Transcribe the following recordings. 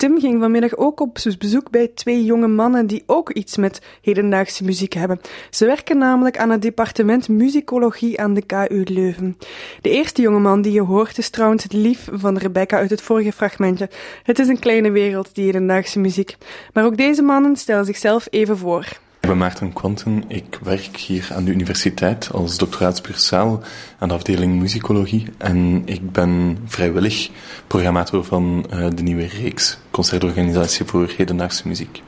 Tim ging vanmiddag ook op bezoek bij twee jonge mannen die ook iets met hedendaagse muziek hebben. Ze werken namelijk aan het departement muzikologie aan de KU Leuven. De eerste jongeman die je hoort is trouwens het lief van Rebecca uit het vorige fragmentje. Het is een kleine wereld, die hedendaagse muziek. Maar ook deze mannen stellen zichzelf even voor. Ben Maarten Quanten. Ik werk hier aan de universiteit als doctoraatspersaal aan de afdeling muzikologie. En ik ben vrijwillig programmator van uh, de nieuwe reeks Concertorganisatie voor Hedendaagse Muziek.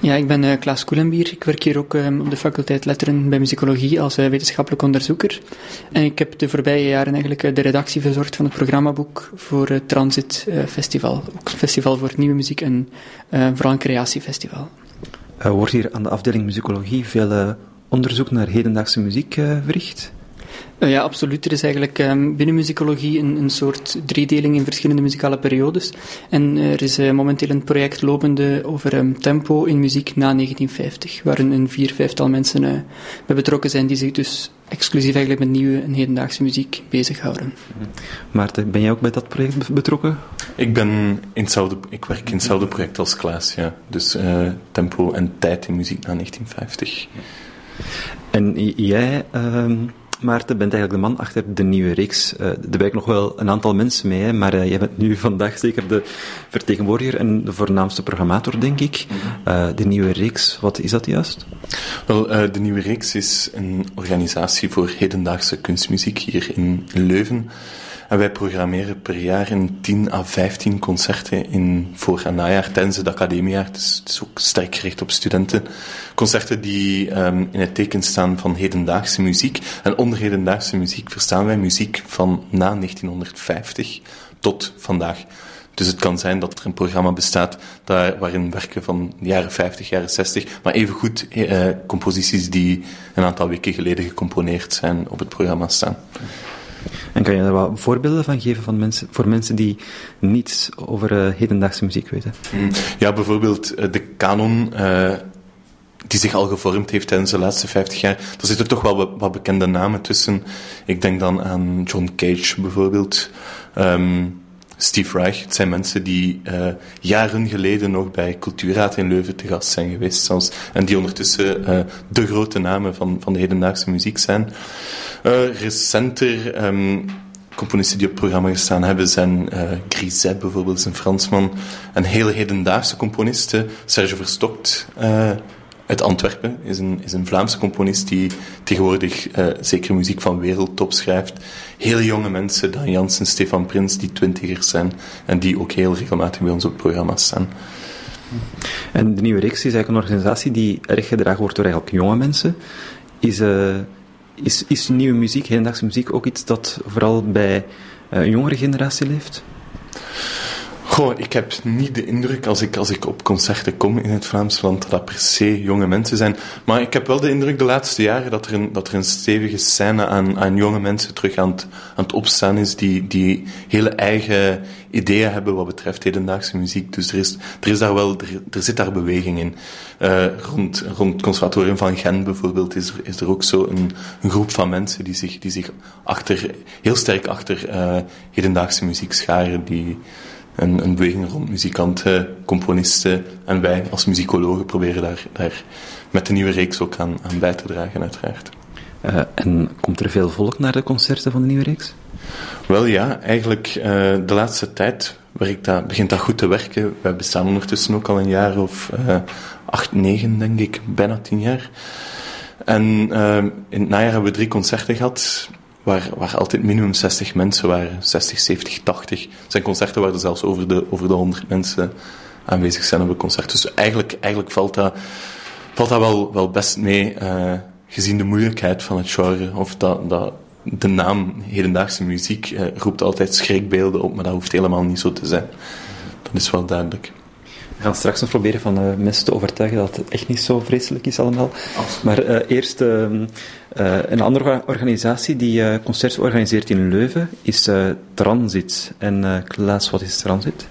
Ja, ik ben uh, Klaas Koelenbier. Ik werk hier ook um, op de faculteit Letteren bij Muzikologie als uh, wetenschappelijk onderzoeker. En ik heb de voorbije jaren eigenlijk de redactie verzorgd van het programmaboek voor het Transit Festival. Ook festival voor nieuwe muziek en vooral een creatiefestival. Uh, wordt hier aan de afdeling muzikologie veel uh, onderzoek naar hedendaagse muziek uh, verricht? Ja, absoluut. Er is eigenlijk um, binnen muzikologie een, een, soort driedeling in verschillende muzikale periodes. En er is momenteel een project lopende over um, tempo in muziek na 1950, waarin een vier, vijftal mensen bij betrokken zijn die zich dus exclusief eigenlijk met nieuwe en hedendaagse muziek bezighouden. Maarten, ben jij ook bij dat project betrokken? Ik, ben in hetzelfde, ik werk in hetzelfde project als Klaas, ja. Dus uh, tempo en tijd in muziek na 1950. En jij... Uh Maarten, bent eigenlijk de man achter de nieuwe reeks. Uh, er werken nog wel een aantal mensen mee, hè, maar uh, jij bent nu vandaag zeker de vertegenwoordiger en de voornaamste programmator, denk ik. Uh, de nieuwe reeks, wat is dat juist? Wel, de nieuwe reeks is een organisatie voor hedendaagse kunstmuziek hier in Leuven. En wij programmeren per jaar in 10 à 15 concerten in voor- en najaar tijdens het academiejaar. Dus het is ook sterk gericht op studenten. Concerten die um, in het teken staan van hedendaagse muziek. En onder hedendaagse muziek verstaan wij muziek van na 1950 tot vandaag. Dus het kan zijn dat er een programma bestaat waarin werken van de jaren 50, jaren 60, maar evengoed eh, composities die een aantal weken geleden gecomponeerd zijn op het programma staan. En kan je daar wat voorbeelden van geven van mensen, voor mensen die niets over uh, hedendaagse muziek weten? Mm. Ja, bijvoorbeeld uh, de kanon. Uh, die zich al gevormd heeft tijdens de laatste 50 jaar. Er zitten toch wel wat bekende namen tussen. Ik denk dan aan John Cage bijvoorbeeld. Um, Steve Reich. Het zijn mensen die uh, jaren geleden nog bij Cultuurraad in Leuven te gast zijn geweest. En die ondertussen uh, de grote namen van, van de hedendaagse muziek zijn. Uh, recenter um, componisten die op het programma gestaan hebben zijn Griset bijvoorbeeld, een Fransman. Een hele hedendaagse componist, Serge Verstokt uit Antwerpen, is een, is een Vlaamse componist die tegenwoordig uh, zeker muziek van wereldtop schrijft. Hele jonge mensen, Dan Jansen, Stefan Prins, die twintigers zijn en die ook heel regelmatig bij ons op programma's staan. En de Nieuwe Reeks is eigenlijk een organisatie die erg gedragen wordt door eigenlijk jonge mensen. Is, uh, is, is nieuwe muziek, hedendaagse muziek, ook iets dat vooral bij uh, een jongere generatie leeft? Goh, ik heb niet de indruk als ik, als ik op concerten kom in het Vlaams land dat dat per se jonge mensen zijn. Maar ik heb wel de indruk de laatste jaren dat er een, dat er een stevige scène aan, aan jonge mensen terug aan het, aan het opstaan is die, die hele eigen ideeën hebben wat betreft hedendaagse muziek. Dus er is, er is daar wel, er, er zit daar beweging in. Uh, rond, rond het conservatorium van Gent bijvoorbeeld is, is er ook zo een, groep van mensen die zich, die zich achter, heel sterk achter uh, hedendaagse muziek scharen, die een, een beweging rond muzikanten, componisten en wij als muzikologen proberen daar, daar met de nieuwe reeks ook aan, aan bij te dragen, uiteraard. Uh, en komt er veel volk naar de concerten van de nieuwe reeks? Wel ja, eigenlijk uh, de laatste tijd werkt dat, begint dat goed te werken. We bestaan ondertussen ook al een jaar of uh, acht, negen, denk ik, bijna tien jaar. En in het najaar hebben we drie concerten gehad waar, waar altijd minimum 60 mensen waren. 60, 70, 80. Het zijn concerten waar er zelfs over de, over de 100 mensen aanwezig zijn op een concert. Dus eigenlijk, eigenlijk valt dat, valt dat wel, wel best mee, uh, gezien de moeilijkheid van het genre. Of dat, dat de naam hedendaagse muziek uh, roept altijd schrikbeelden op, maar dat hoeft helemaal niet zo te zijn. Dat is wel duidelijk. We gaan straks nog proberen van uh, mensen te overtuigen dat het echt niet zo vreselijk is allemaal. Maar uh, eerst uh, een andere organisatie die concerten organiseert in Leuven is Transit. En Klaas, wat is Transit?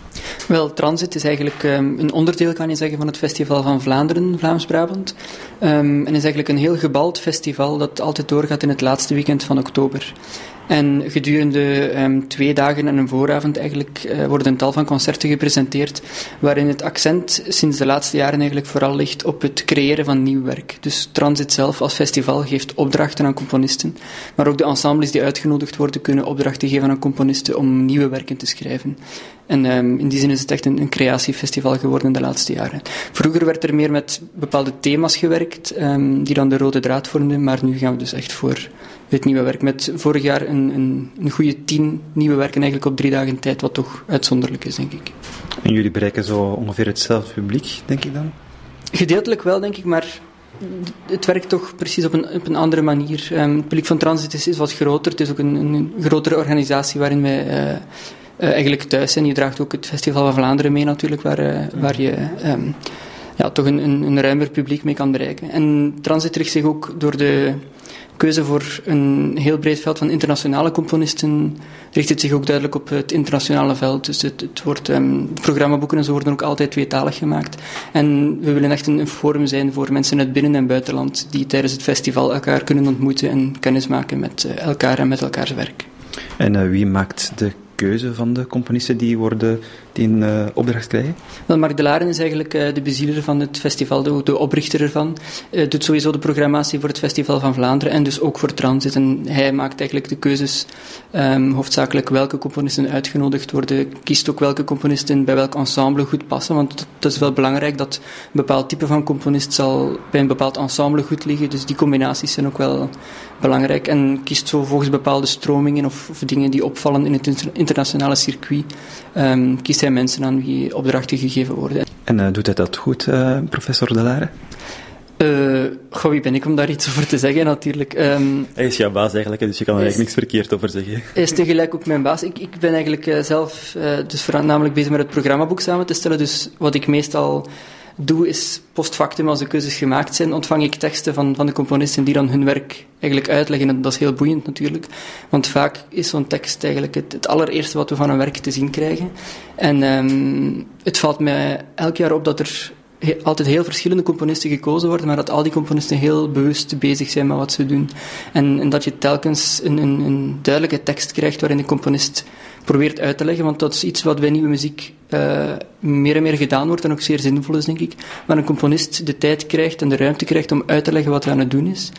Wel, Transit is eigenlijk um, een onderdeel, kan je zeggen, van het Festival van Vlaanderen, Vlaams-Brabant. Um, en is eigenlijk een heel gebald festival dat altijd doorgaat in het laatste weekend van oktober. En gedurende um, twee dagen en een vooravond eigenlijk uh, worden een tal van concerten gepresenteerd, waarin het accent sinds de laatste jaren eigenlijk vooral ligt op het creëren van nieuw werk. Dus Transit zelf als festival geeft opdrachten aan componisten, maar ook de ensembles die uitgenodigd worden kunnen opdrachten geven aan componisten om nieuwe werken te schrijven. En um, in die zin is het echt een, een, creatiefestival geworden de laatste jaren. Vroeger werd er meer met bepaalde thema's gewerkt, um, die dan de rode draad vormden, maar nu gaan we dus echt voor het nieuwe werk. Met vorig jaar een, een, een goede tien nieuwe werken eigenlijk op drie dagen tijd, wat toch uitzonderlijk is, denk ik. En jullie bereiken zo ongeveer hetzelfde publiek, denk ik dan? Gedeeltelijk wel, denk ik, maar het werkt toch precies op een, op een andere manier. Um, het publiek van Transit is, is, wat groter. Het is ook een, een grotere organisatie waarin wij uh, uh, eigenlijk thuis zijn. Je draagt ook het Festival van Vlaanderen mee natuurlijk, waar, uh, waar je um, ja, toch een, een, een ruimer publiek mee kan bereiken. En Transit richt zich ook door de keuze voor een heel breed veld van internationale componisten richt het zich ook duidelijk op het internationale veld. Dus het, wordt, um, programmaboeken en zo worden ook altijd tweetalig gemaakt. En we willen echt een, forum zijn voor mensen uit binnen- en buitenland die tijdens het festival elkaar kunnen ontmoeten en kennis maken met uh, elkaar en met elkaars werk. En uh, wie maakt de keuze van de componisten die, worden, die een uh, opdracht krijgen? Wel, Mark de is eigenlijk uh, de bezieler van het festival, de, oprichter ervan. Uh, doet sowieso de programmatie voor het Festival van Vlaanderen en dus ook voor Transit. En hij maakt eigenlijk de keuzes, um, hoofdzakelijk welke componisten uitgenodigd worden, kiest ook welke componisten bij welk ensemble goed passen, want dat is wel belangrijk dat een bepaald type van componist zal bij een bepaald ensemble goed liggen. Dus die combinaties zijn ook wel belangrijk en kiest zo volgens bepaalde stromingen of, of dingen die opvallen in het internationale circuit, um, kiest hij mensen aan wie opdrachten gegeven worden. En uh, doet hij dat goed, uh, professor Delare? Uh, goh, wie ben ik om daar iets over te zeggen, natuurlijk. Um, hij is jouw baas eigenlijk, dus je kan er eigenlijk niks verkeerd over zeggen. Hij is tegelijk ook mijn baas. Ik, ik ben eigenlijk uh, zelf uh, dus voornamelijk bezig met het programmaboek samen te stellen. Dus wat ik meestal doe, is post factum, als de keuzes gemaakt zijn, ontvang ik teksten van, van de componisten die dan hun werk eigenlijk uitleggen. En dat is heel boeiend natuurlijk. Want vaak is zo'n tekst eigenlijk het, het, allereerste wat we van een werk te zien krijgen. En um, het valt mij elk jaar op dat er altijd heel verschillende componisten gekozen worden, maar dat al die componisten heel bewust bezig zijn met wat ze doen. En, en dat je telkens een, een, een, duidelijke tekst krijgt waarin de componist probeert uit te leggen, want dat is iets wat bij nieuwe muziek uh, meer en meer gedaan wordt en ook zeer zinvol is, denk ik. Waar een componist de tijd krijgt en de ruimte krijgt om uit te leggen wat hij aan het doen is.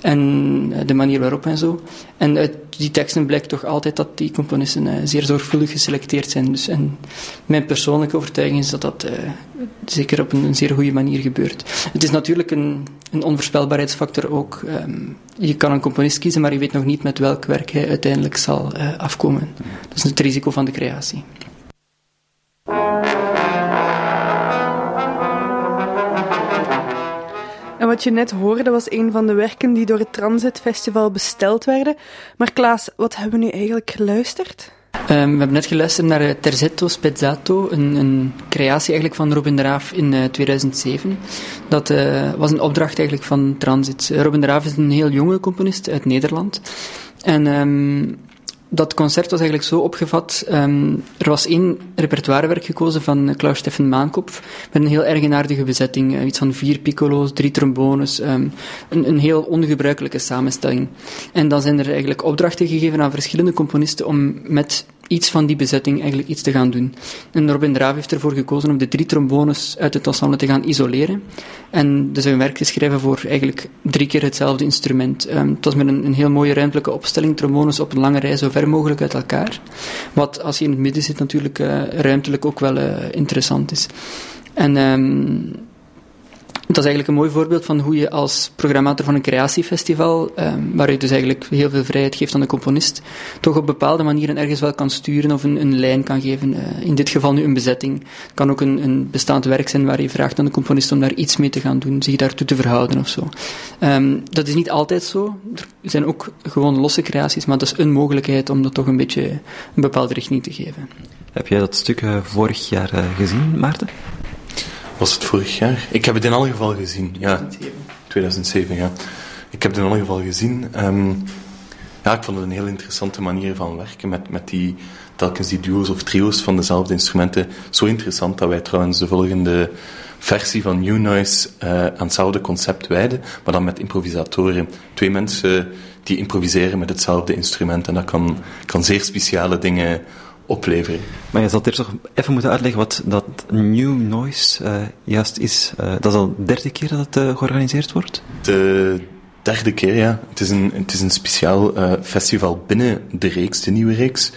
En de manier waarop en zo. En uit die teksten blijkt toch altijd dat die componisten uh, zeer zorgvuldig geselecteerd zijn. Dus, en mijn persoonlijke overtuiging is dat dat zeker op een, zeer goede manier gebeurt. Het is natuurlijk een, een onvoorspelbaarheidsfactor ook. Um, je kan een componist kiezen, maar je weet nog niet met welk werk hij uiteindelijk zal afkomen. Dat is het risico van de creatie. Wat je net hoorde was een van de werken die door het Transit Festival besteld werden. Maar Klaas, wat hebben we nu eigenlijk geluisterd? Um, we hebben net geluisterd naar uh, Terzetto Spezzato, een, een, creatie eigenlijk van Robin de Raaf in uh, 2007. Dat uh, was een opdracht eigenlijk van Transit. Robin de Raaf is een heel jonge componist uit Nederland. En um, dat concert was eigenlijk zo opgevat. Um, er was één repertoirewerk gekozen van Klaus Steffen Maankopf. Met een heel eigenaardige bezetting. Uh, iets van vier piccolo's, drie trombones. Um, een, een, heel ongebruikelijke samenstelling. En dan zijn er eigenlijk opdrachten gegeven aan verschillende componisten om met iets van die bezetting eigenlijk iets te gaan doen. En Robin Draaf heeft ervoor gekozen om de drie trombones uit het ensemble te gaan isoleren. En dus een werk te schrijven voor eigenlijk drie keer hetzelfde instrument. Um, het was met een, een, heel mooie ruimtelijke opstelling, trombones op een lange rij zo ver mogelijk uit elkaar. Wat als je in het midden zit natuurlijk uh, ruimtelijk ook wel uh, interessant is. En um, dat is eigenlijk een mooi voorbeeld van hoe je als programmator van een creatiefestival, um, waar je dus eigenlijk heel veel vrijheid geeft aan de componist, toch op bepaalde manieren ergens wel kan sturen of een, een lijn kan geven. Uh, in dit geval nu een bezetting. Het kan ook een, een, bestaand werk zijn waar je vraagt aan de componist om daar iets mee te gaan doen, zich daartoe te verhouden of zo. Um, dat is niet altijd zo. Er zijn ook gewoon losse creaties, maar dat is een mogelijkheid om dat toch een beetje een bepaalde richting te geven. Heb jij dat stuk uh, vorig jaar uh, gezien, Maarten? Was het vorig jaar? Ik heb het in alle geval gezien. Ja, 2007. 2007, ja. Ik heb het in alle geval gezien. Um, ja, ik vond het een heel interessante manier van werken met, met die, telkens die duo's of trio's van dezelfde instrumenten. Zo interessant dat wij trouwens de volgende versie van New Noise uh, aan hetzelfde concept wijden, maar dan met improvisatoren. Twee mensen die improviseren met hetzelfde instrument. En dat kan, kan zeer speciale dingen opleveren. Maar je zal eerst nog even moeten uitleggen wat dat New Noise uh, juist is. Uh, dat is al de derde keer dat het uh, georganiseerd wordt? De derde keer, ja. Het is een, het is een speciaal festival binnen de reeks, de nieuwe reeks.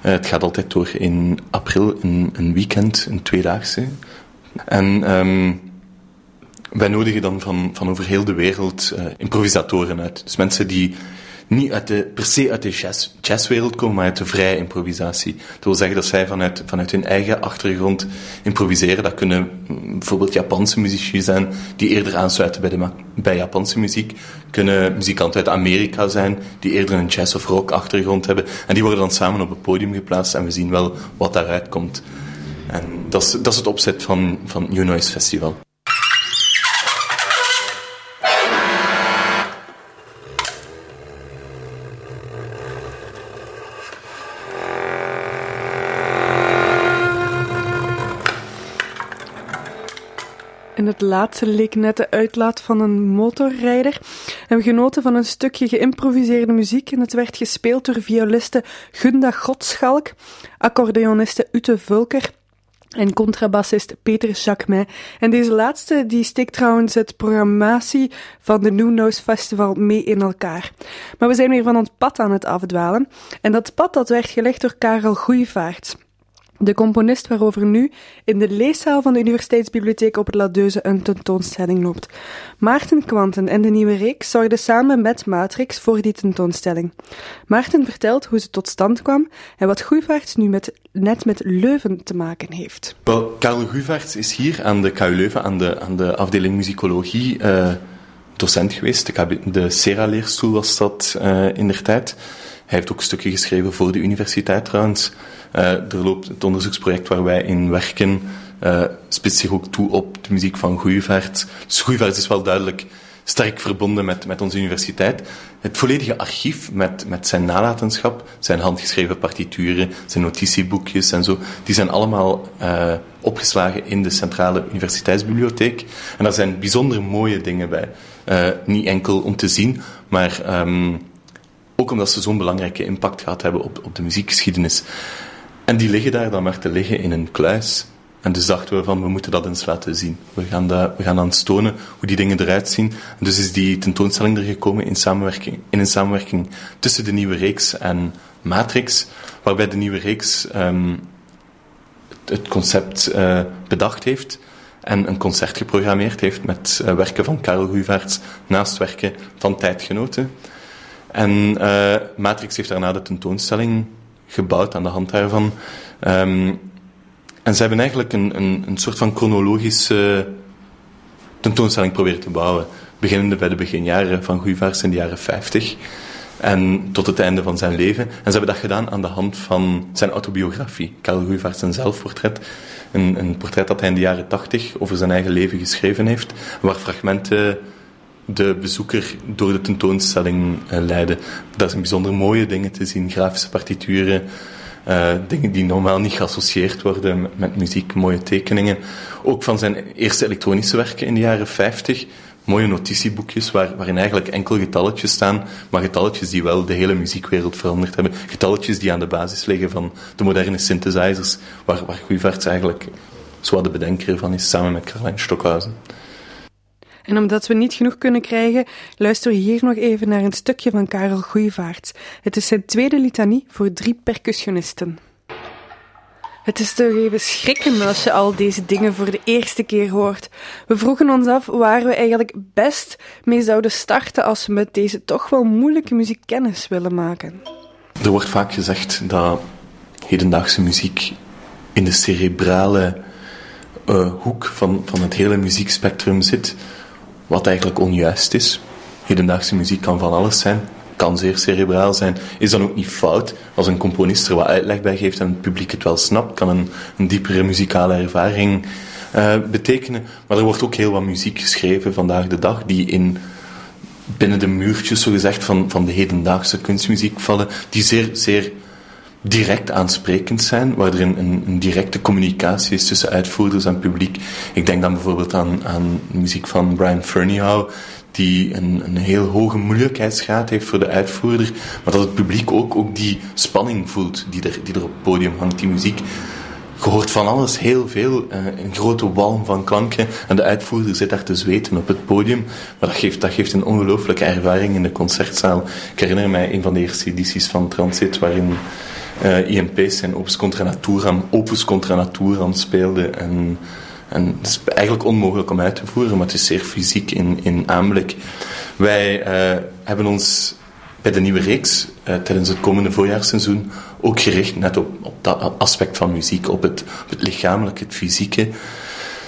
het gaat altijd door in april, een, een weekend, een tweedaagse. En um, wij nodigen dan van, van over heel de wereld improvisatoren uit. Dus mensen die niet uit de, per se uit de jazz, jazzwereld komen, maar uit de vrije improvisatie. Dat wil zeggen dat zij vanuit, vanuit hun eigen achtergrond improviseren. Dat kunnen bijvoorbeeld Japanse muzici zijn die eerder aansluiten bij, de, bij Japanse muziek. Kunnen muzikanten uit Amerika zijn die eerder een jazz of rock achtergrond hebben. En die worden dan samen op het podium geplaatst en we zien wel wat daaruit komt. En dat is, dat is het opzet van, van New Noise Festival. En het laatste leek net de uitlaat van een motorrijder. We hebben genoten van een stukje geïmproviseerde muziek en het werd gespeeld door violiste Gunda Godschalk, accordeoniste Ute Vulker en contrabassist Peter Jacquemin. En deze laatste die steekt trouwens het programmatie van de New Nose Festival mee in elkaar. Maar we zijn weer van ons pad aan het afdwalen. En dat pad dat werd gelegd door Karel Goeivaerts. De componist waarover nu in de leeszaal van de Universiteitsbibliotheek op het Ladeuze een tentoonstelling loopt. Maarten Kwanten en de nieuwe reeks zorgden samen met Matrix voor die tentoonstelling. Maarten vertelt hoe ze tot stand kwam en wat Goeivaerts nu met, net met Leuven te maken heeft. Wel, Karel Goeivaerts is hier aan de KU Leuven, aan de, aan de afdeling muzikologie, uh, docent geweest. De, de Sera-leerstoel was dat uh, in der tijd. Hij heeft ook stukje geschreven voor de universiteit trouwens. Uh, er loopt het onderzoeksproject waar wij in werken, uh, spitst zich ook toe op de muziek van Goeievaart. Dus Goeievaart is wel duidelijk sterk verbonden met, met onze universiteit. Het volledige archief met, met zijn nalatenschap, zijn handgeschreven partituren, zijn notitieboekjes en zo, die zijn allemaal uh, opgeslagen in de Centrale Universiteitsbibliotheek. En daar zijn bijzonder mooie dingen bij. Niet enkel om te zien, maar um, ook omdat ze zo'n belangrijke impact gehad hebben op, op de muziekgeschiedenis. En die liggen daar dan maar te liggen in een kluis. En dus dachten we van, we moeten dat eens laten zien. We gaan, dat, we gaan dan tonen hoe die dingen eruit zien. En dus is die tentoonstelling er gekomen in, samenwerking, in een samenwerking tussen de nieuwe reeks en Matrix, waarbij de nieuwe reeks um, het concept uh, bedacht heeft en een concert geprogrammeerd heeft met uh, werken van Karel Guivaerts naast werken van tijdgenoten. En uh, Matrix heeft daarna de tentoonstelling gebouwd aan de hand daarvan. Um, en ze hebben eigenlijk een, een, een soort van chronologische tentoonstelling proberen te bouwen. Beginnende bij de beginjaren van Guivars in de jaren 50 en tot het einde van zijn leven. En ze hebben dat gedaan aan de hand van zijn autobiografie. Karel Guivars zijn zelfportret. Een, een portret dat hij in de jaren 80 over zijn eigen leven geschreven heeft, waar fragmenten de bezoeker door de tentoonstelling leiden. Dat zijn bijzonder mooie dingen te zien, grafische partituren, uh, dingen die normaal niet geassocieerd worden met, muziek, mooie tekeningen. Ook van zijn eerste elektronische werken in de jaren 50. Mooie notitieboekjes waar, waarin eigenlijk enkel getalletjes staan, maar getalletjes die wel de hele muziekwereld veranderd hebben. Getalletjes die aan de basis liggen van de moderne synthesizers, waar, waar Guivarts eigenlijk zowat de bedenker van is, samen met Caroline Stockhausen. En omdat we niet genoeg kunnen krijgen, luisteren we hier nog even naar een stukje van Karel Goeivaart. Het is zijn tweede litanie voor drie percussionisten. Het is toch even schrikken als je al deze dingen voor de eerste keer hoort. We vroegen ons af waar we eigenlijk best mee zouden starten als we met deze toch wel moeilijke muziek kennis willen maken. Er wordt vaak gezegd dat hedendaagse muziek in de cerebrale uh, hoek van, van het hele muziekspectrum zit. Wat eigenlijk onjuist is. Hedendaagse muziek kan van alles zijn, kan zeer cerebraal zijn. Is dan ook niet fout als een componist er wat uitleg bij geeft en het publiek het wel snapt, kan een, diepere muzikale ervaring uh, betekenen. Maar er wordt ook heel wat muziek geschreven vandaag de dag die in binnen de muurtjes, zogezegd, van, van de hedendaagse kunstmuziek vallen, die zeer, zeer direct aansprekend zijn, waar er een, een, directe communicatie is tussen uitvoerders en publiek. Ik denk dan bijvoorbeeld aan, aan muziek van Brian Ferneyhough, die een, een heel hoge moeilijkheidsgraad heeft voor de uitvoerder, maar dat het publiek ook, ook die spanning voelt die er, die er op het podium hangt. Die muziek je hoort van alles, heel veel. Uh, een grote walm van klanken. En de uitvoerder zit daar te zweten op het podium. Maar dat geeft, dat geeft een ongelooflijke ervaring in de concertzaal. Ik herinner mij een van de eerste edities van Transit, waarin eh, IMP's zijn Opus Contra Naturam, Opus Contra Naturam speelde. En, en het is eigenlijk onmogelijk om uit te voeren, maar het is zeer fysiek in, in aanblik. Wij uh, hebben ons bij de nieuwe reeks uh, tijdens het komende voorjaarsseizoen ook gericht net op, op dat aspect van muziek, op het, op het het fysieke,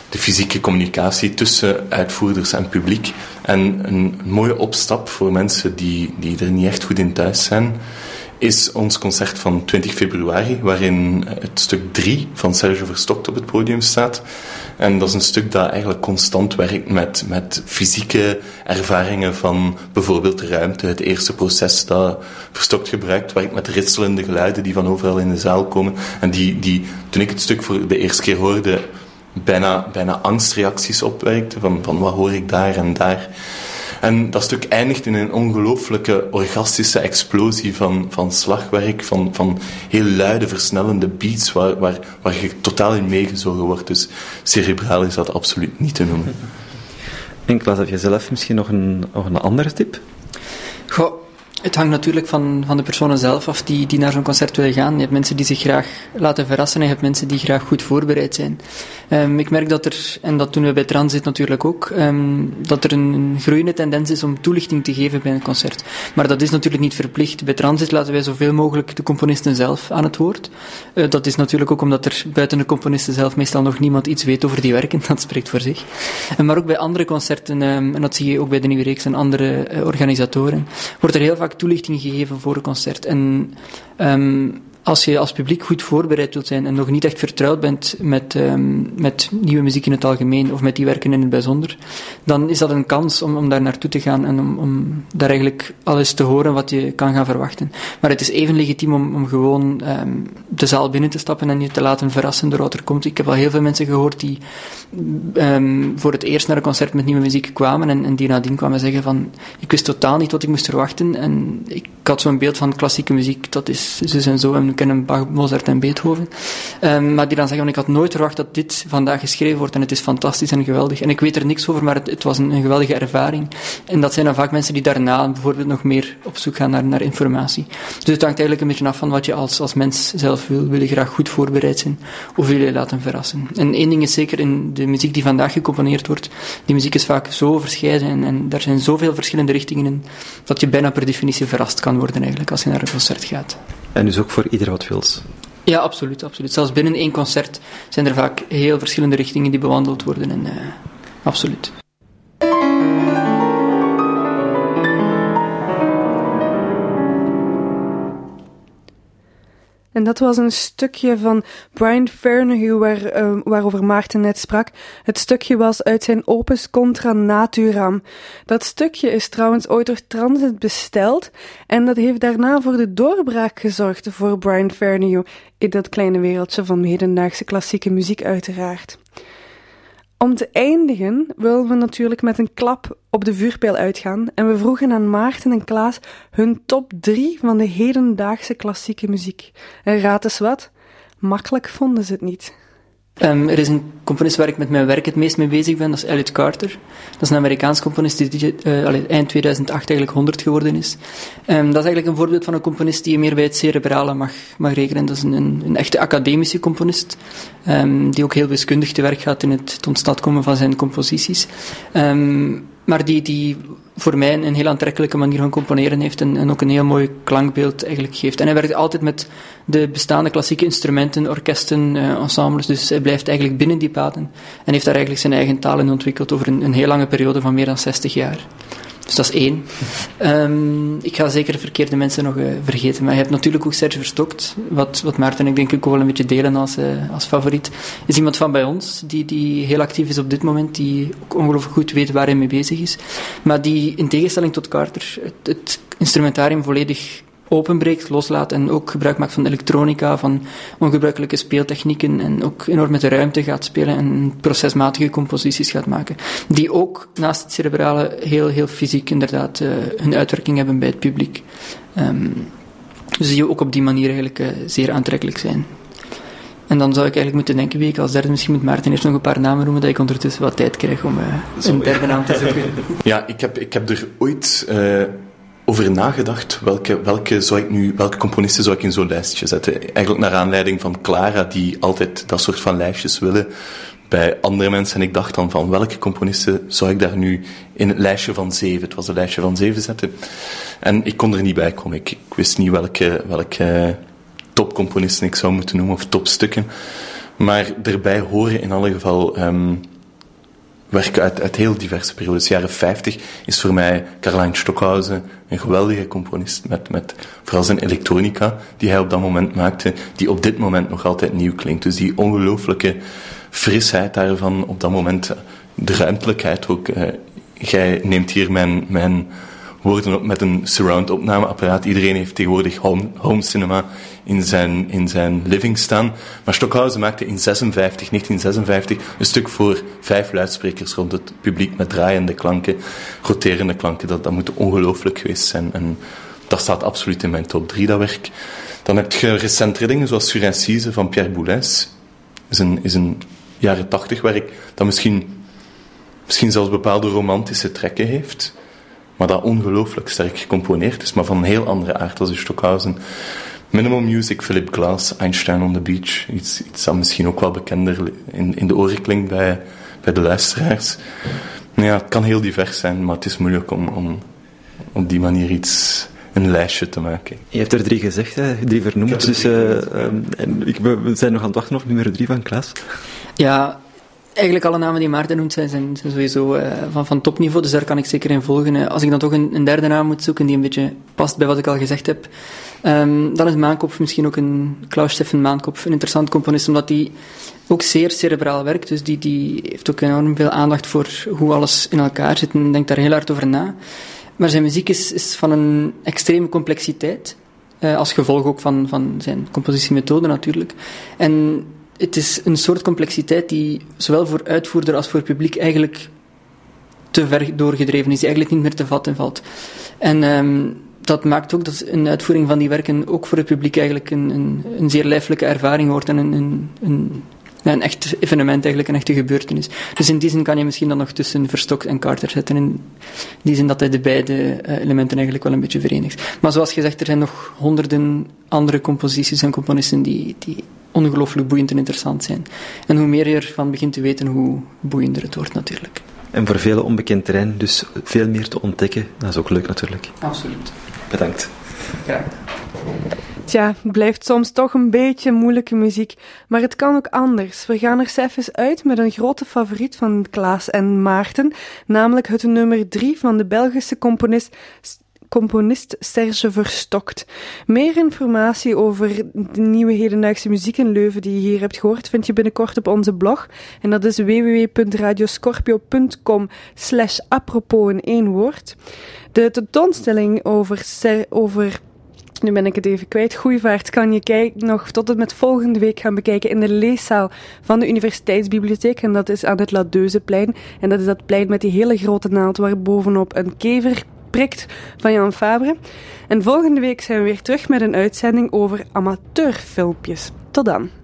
de fysieke communicatie tussen uitvoerders en publiek. En een mooie opstap voor mensen die, die er niet echt goed in thuis zijn, is ons concert van 20 februari, waarin het stuk 3 van Serge Verstokt op het podium staat. En dat is een stuk dat eigenlijk constant werkt met, met fysieke ervaringen van bijvoorbeeld de ruimte. Het eerste proces dat Verstokt gebruikt, werkt met ritselende geluiden die van overal in de zaal komen. En die, die toen ik het stuk voor de eerste keer hoorde, bijna, bijna angstreacties opwerkte. Van, van wat hoor ik daar en daar. En dat stuk eindigt in een ongelooflijke orgastische explosie van, van slagwerk, van, van heel luide, versnellende beats waar, waar, waar je totaal in meegezogen wordt. Dus cerebraal is dat absoluut niet te noemen. En Klaas, heb je zelf misschien nog een, nog een andere tip? Goh, het hangt natuurlijk van, van de personen zelf af die, die naar zo'n concert willen gaan. Je hebt mensen die zich graag laten verrassen en je hebt mensen die graag goed voorbereid zijn. Um, ik merk dat er, en dat doen we bij Transit natuurlijk ook, um, dat er een groeiende tendens is om toelichting te geven bij een concert. Maar dat is natuurlijk niet verplicht. Bij Transit laten wij zoveel mogelijk de componisten zelf aan het woord. Uh, dat is natuurlijk ook omdat er buiten de componisten zelf meestal nog niemand iets weet over die werken. Dat spreekt voor zich. Maar ook bij andere concerten, um, en dat zie je ook bij de Nieuwe Reeks en andere uh, organisatoren, wordt er heel vaak toelichting gegeven voor een concert. En um, als je als publiek goed voorbereid wilt zijn en nog niet echt vertrouwd bent met, um, met nieuwe muziek in het algemeen of met die werken in het bijzonder, dan is dat een kans om, om daar naartoe te gaan en om, om daar eigenlijk alles te horen wat je kan gaan verwachten. Maar het is even legitiem om, om gewoon um, de zaal binnen te stappen en je te laten verrassen door wat er komt. Ik heb al heel veel mensen gehoord die um, voor het eerst naar een concert met nieuwe muziek kwamen en, en die nadien kwamen zeggen van ik wist totaal niet wat ik moest verwachten en ik had zo'n beeld van klassieke muziek, dat is zus en zo en kennen Bach, Mozart en Beethoven. Um, maar die dan zeggen, ik had nooit verwacht dat dit vandaag geschreven wordt en het is fantastisch en geweldig. En ik weet er niks over, maar het was een, een, geweldige ervaring. En dat zijn dan vaak mensen die daarna bijvoorbeeld nog meer op zoek gaan naar, naar informatie. Dus het hangt eigenlijk een beetje af van wat je als, als mens zelf wil. Wil je graag goed voorbereid zijn of wil je laten verrassen? En één ding is zeker in de muziek die vandaag gecomponeerd wordt, die muziek is vaak zo verscheiden en, en daar zijn zoveel verschillende richtingen in, dat je bijna per definitie verrast kan worden eigenlijk als je naar een concert gaat. En dus ook voor ieder wat wils. Ja, absoluut, absoluut. Zelfs binnen één concert zijn er vaak heel verschillende richtingen die bewandeld worden. En, uh, absoluut. En dat was een stukje van Brian Fernahue waar, uh, waarover Maarten net sprak. Het stukje was uit zijn opus Contra Naturam. Dat stukje is trouwens ooit door Transit besteld en dat heeft daarna voor de doorbraak gezorgd voor Brian Fernahue in dat kleine wereldje van hedendaagse klassieke muziek uiteraard. Om te eindigen willen we natuurlijk met een klap op de vuurpijl uitgaan en we vroegen aan Maarten en Klaas hun top 3 van de hedendaagse klassieke muziek. En raad eens wat? Makkelijk vonden ze het niet. Um, er is een componist waar ik met mijn werk het meest mee bezig ben, dat is Elliot Carter. Dat is een Amerikaans componist die uh, eind 2008 eigenlijk 100 geworden is. Um, dat is eigenlijk een voorbeeld van een componist die je meer bij het cerebrale mag, mag rekenen. Dat is een, een, echte academische componist, um, die ook heel wiskundig te werk gaat in het, het ontstaat komen van zijn composities. Maar die, die voor mij een heel aantrekkelijke manier van componeren heeft en, en, ook een heel mooi klankbeeld eigenlijk geeft. En hij werkt altijd met de bestaande klassieke instrumenten, orkesten, uh, ensembles, dus hij blijft eigenlijk binnen die paden en heeft daar eigenlijk zijn eigen taal in ontwikkeld over een, een heel lange periode van meer dan 60 jaar. Dus dat is één. Um, ik ga zeker verkeerde mensen nog uh, vergeten. Maar je hebt natuurlijk ook Serge Verstokt, wat, wat Maarten en ik denk ik ook wel een beetje delen als, uh, als favoriet. Is iemand van bij ons, die, die heel actief is op dit moment, die ook ongelooflijk goed weet waar hij mee bezig is. Maar die in tegenstelling tot Carter het, het instrumentarium volledig openbreekt, loslaat en ook gebruik maakt van elektronica, van ongebruikelijke speeltechnieken en ook enorm met de ruimte gaat spelen en procesmatige composities gaat maken. Die ook naast het cerebrale heel, heel fysiek inderdaad uh, hun uitwerking hebben bij het publiek. Um, dus die ook op die manier eigenlijk uh, zeer aantrekkelijk zijn. En dan zou ik eigenlijk moeten denken wie ik als derde misschien moet Maarten eerst nog een paar namen noemen, dat ik ondertussen wat tijd krijg om uh, een derde naam te zoeken. Ja, ik heb, ik heb er ooit over nagedacht welke, welke, zou ik nu, welke componisten zou ik in zo'n lijstje zetten. Eigenlijk naar aanleiding van Clara, die altijd dat soort van lijstjes willen bij andere mensen. En ik dacht dan van welke componisten zou ik daar nu in het lijstje van zeven, het was een lijstje van zeven zetten. En ik kon er niet bij komen. Ik, wist niet welke, welke topcomponisten ik zou moeten noemen, of topstukken. Maar erbij horen in alle geval um, werken uit, uit heel diverse periodes. De jaren 50 is voor mij Caroline Stockhausen een geweldige componist, met, met vooral zijn elektronica die hij op dat moment maakte, die op dit moment nog altijd nieuw klinkt. Dus die ongelooflijke frisheid daarvan op dat moment, de ruimtelijkheid ook. Uh, jij neemt hier mijn, mijn woorden op met een surround opnameapparaat. Iedereen heeft tegenwoordig home, cinema in zijn, in zijn living staan. Maar Stockhausen maakte in 56, 1956 een stuk voor vijf luidsprekers rond het publiek met draaiende klanken, roterende klanken. Dat, dat moet ongelooflijk geweest zijn. En dat staat absoluut in mijn top 3, dat werk. Dan heb je recentere dingen zoals Sur Incise van Pierre Boulez. Is een, is een jaren 80 werk dat misschien, misschien zelfs bepaalde romantische trekken heeft maar dat ongelooflijk sterk gecomponeerd is, maar van een heel andere aard als Stockhausen. Minimal Music, Philip Glass, Einstein on the Beach. Iets, iets dat misschien ook wel bekender in, in de oren klinkt bij, bij de luisteraars. Ja, het kan heel divers zijn, maar het is moeilijk om, om op die manier iets, een lijstje te maken. Je hebt er drie gezegd, hè? drie vernoemd. Dus, uh, en ik, we zijn nog aan het wachten op nummer drie van Klaas. Ja, Eigenlijk alle namen die Maarten noemt zijn, zijn, sowieso uh, van, van topniveau, dus daar kan ik zeker in volgen. Uh, als ik dan toch een, een, derde naam moet zoeken die een beetje past bij wat ik al gezegd heb, um, dan is Maankopf misschien ook een Klaus Steffen Maankopf, een interessant componist, omdat hij ook zeer cerebraal werkt. Dus die, die heeft ook enorm veel aandacht voor hoe alles in elkaar zit en denkt daar heel hard over na. Maar zijn muziek is, is van een extreme complexiteit. Uh, als gevolg ook van, van zijn compositiemethode natuurlijk. En het is een soort complexiteit die zowel voor uitvoerder als voor publiek eigenlijk te ver doorgedreven is, die eigenlijk niet meer te vatten valt. En um, dat maakt ook dat een uitvoering van die werken ook voor het publiek eigenlijk een, een, een zeer lijfelijke ervaring wordt en een, een, een, een echt evenement, eigenlijk een echte gebeurtenis. Dus in die zin kan je misschien dan nog tussen Verstokt en Carter zetten. In die zin dat hij de beide eh, elementen eigenlijk wel een beetje verenigt. Maar zoals gezegd, er zijn nog honderden andere composities en componisten die, die ongelooflijk boeiend en interessant zijn. En hoe meer je ervan begint te weten, hoe boeiender het wordt natuurlijk. En voor vele onbekend terrein, dus veel meer te ontdekken. Dat is ook leuk natuurlijk. Absoluut. Bedankt. Graag. Tja, blijft soms toch een beetje moeilijke muziek, maar het kan ook anders. We gaan er even uit met een grote favoriet van Klaas en Maarten, namelijk het nummer 3 van de Belgische componist componist Serge Verstokt. Meer informatie over de nieuwe hedendaagse muziek in Leuven die je hier hebt gehoord, vind je binnenkort op onze blog. En dat is www.radioscorpio.com slash apropos in één woord. De tentoonstelling over, over nu ben ik het even kwijt. Goeievaart kan je kijk, nog tot en met volgende week gaan bekijken in de leeszaal van de Universiteitsbibliotheek. En dat is aan het Ladeuzeplein. En dat is dat plein met die hele grote naald waar bovenop een kever prikt van Jan Fabre. En volgende week zijn we weer terug met een uitzending over amateurfilmpjes. Tot dan.